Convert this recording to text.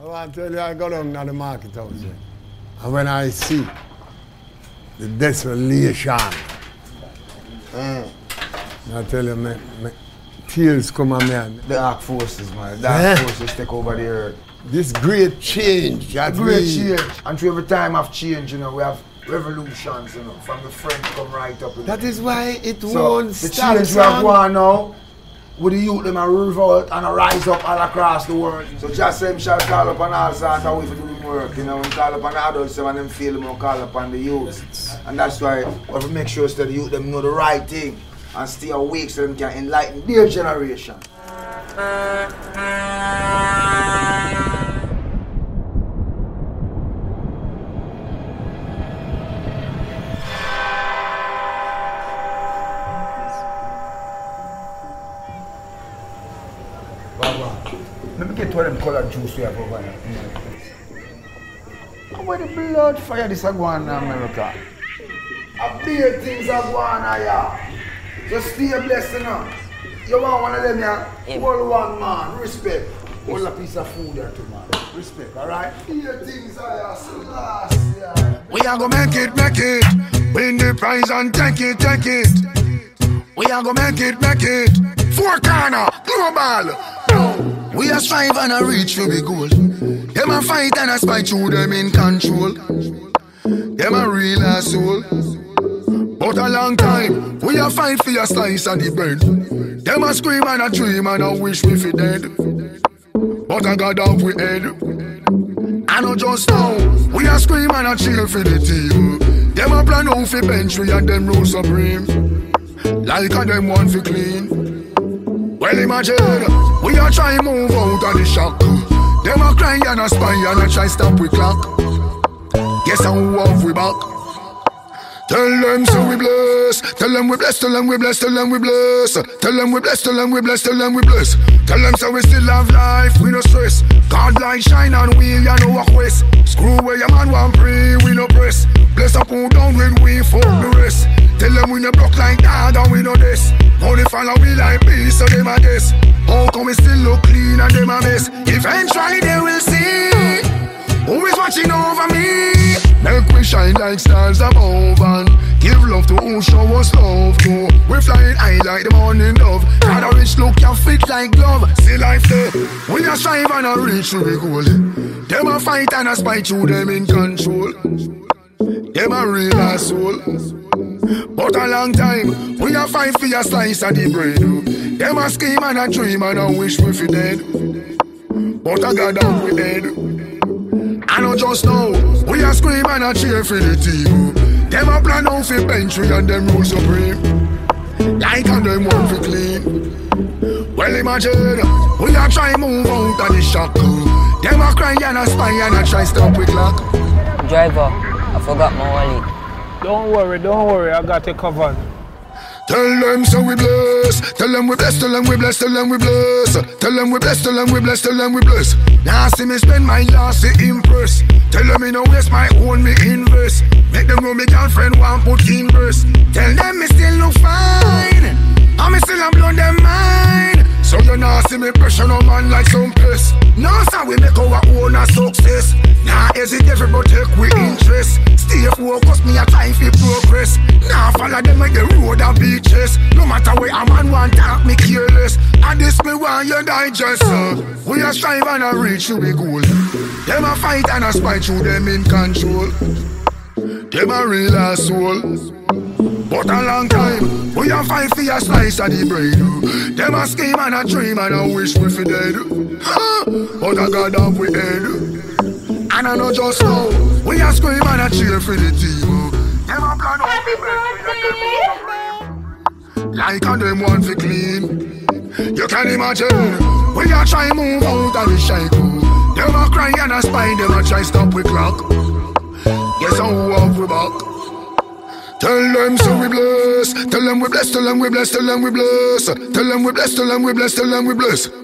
I want to tell you, I go down to the market house. yeah. And when I see the desolation, Mm. I tell you, man, me, tears come on me. The Dark Forces, man. The Dark Eh? Forces take over the earth. This great change. that Great change. And through every time of change, you know, we have revolutions, you know, from the French come right up. That is why it So won't the stop. change we have now, with the youth them a revolt and a rise up all across the world. So just say him shall call upon all sorts of way to do the work, you know, and call upon the adults them and them feel them and call upon the youth. And that's why we have to make sure that the youth them know the right thing and stay awake so them can enlighten their generation. Uh, uh, let me get one of them colored juice we have over here. How about the blood fire this a go on in America? A big things are going on here. Just stay blessed, you know. You want one of them, yeah? Hold one, man. Respect. Hold a piece of food there, too, man. Respect, alright? Big things are here. So last, yeah. We are gonna make it, make it. Win the prize and take it, take it. We are gonna make it, make it. Four corner, global. We are strive and a reach for the goal. Them a fight and a spite through them in control. Them a real asshole. But a long time, we a fight for a slice of the bread. Them a scream and a dream and a wish we fi dead. But I got off we head. I know just now, we a scream and a cheer for the team. Them a plan out fi bench we and them rule supreme. Like a them want fi clean. Well imagine, we a try and a spy and a try stop we clock. Guess how off we back. Tell them so we bless. Tell them we bless. Tell them we bless. Tell them we bless. Tell them we bless. Tell them we bless. Tell them we bless. Tell them so we still have life. We no stress. God light shine on we ya no walk west. Screw where your man want pray. We no press. Bless up who down when we fuck the rest. Tell them we no block like that and we no this. Only follow we like peace so them a guess. How come we still look clean and them a mess? Eventually they will see. Who is watching over me? Make we shine like stars above and give love to who show us love to. We flying high like the morning dove. Got a rich look, you fit like glove. See life there. We a strive and a reach to the goal. Them a fight and a spite you, them in control. Them a real asshole. But a long time, we a fight for a slice of the bread. Them a scheme and a dream and a wish we fi dead. But I got down with head. I know just now, we a scream and a cheer for the team. Them a plan out for bench we and them rule supreme. Like and them want for clean. Well imagine, we a try move out of the shock. Them a cry and a spy and a try stop with clock. Driver, I forgot my wallet. Don't worry, don't worry, I got it covered. Tell them so we bless. Tell them we bless. Tell them we bless. Tell them we bless. Tell them we bless. Tell them we bless. Tell them we bless. Now see me spend my last to impress. Tell them me no waste my own me invest. Make them know me girlfriend want put in. Tell them me still look fine. Take we interest. Stay focused, me a try fi progress. Now follow them like the road and beaches. No matter where a man want talk, me careless. And this me want you digest. Uh. We a strive and a reach to the goal. Them a fight and a spite through them in control. Them a real asshole. But a long time, we a fight for a slice of the bread. Them a scheme and a dream and a wish we fi dead. But I got off we head. And I know just now, we a scream and cheer for the team. Oh. Them a plan out Happy birthday! like and them want fi clean. You can imagine, we a try to move out of the cycle. Them a cry and a spy, them a try stop we clock. Guess how off we back. Tell them so we bless. Tell them we bless. Tell them we bless. Tell them we bless. Tell them we bless. Tell them we bless. Tell them we bless.